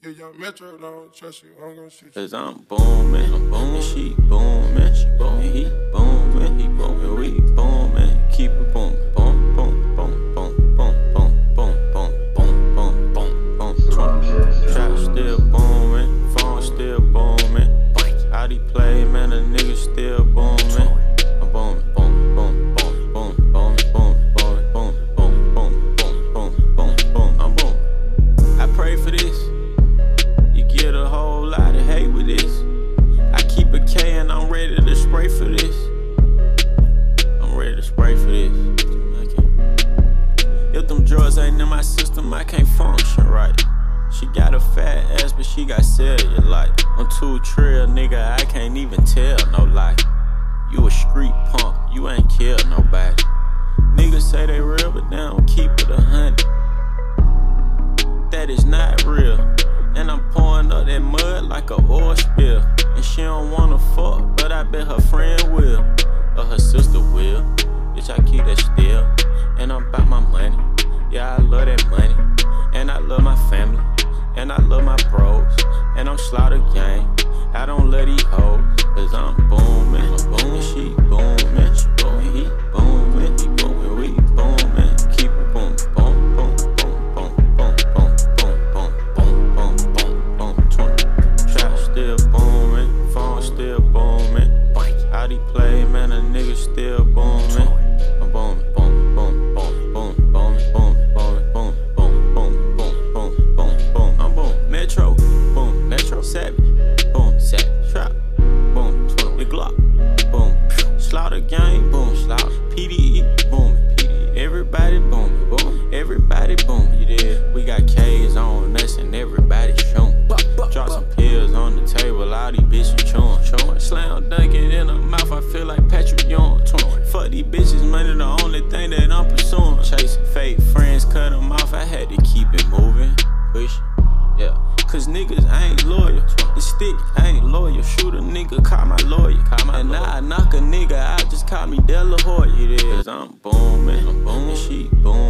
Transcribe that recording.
Yeah, young Metro don't trust you. I'm gonna shoot you. Cause I'm booming, I'm booming, she booming, my system, I can't function right. She got a fat ass, but she got cellulite. I'm too trill, nigga, I can't even tell no lie. You a street punk, you ain't kill nobody. Niggas say they real, but they don't keep it a hundred. That is not real. And I'm pouring up that mud like a oil spill. And she don't wanna fuck, but I bet her friend will. Or her sister will. Bitch, I keep that still. And I'm about. Yeah, I love that money. And I love my family. And I love my Slam dunking in the mouth. I feel like Patrick Ewing. Fuck these bitches, money the only thing that I'm pursuing. Chasing fake friends, cut them off. I had to keep it moving. Push. Yeah. Cause niggas ain't loyal. The stick ain't loyal. Shoot a nigga, call my lawyer. Call my and now I knock a nigga out, just call me De La Hoya. Cause I'm booming. I'm booming. She booming.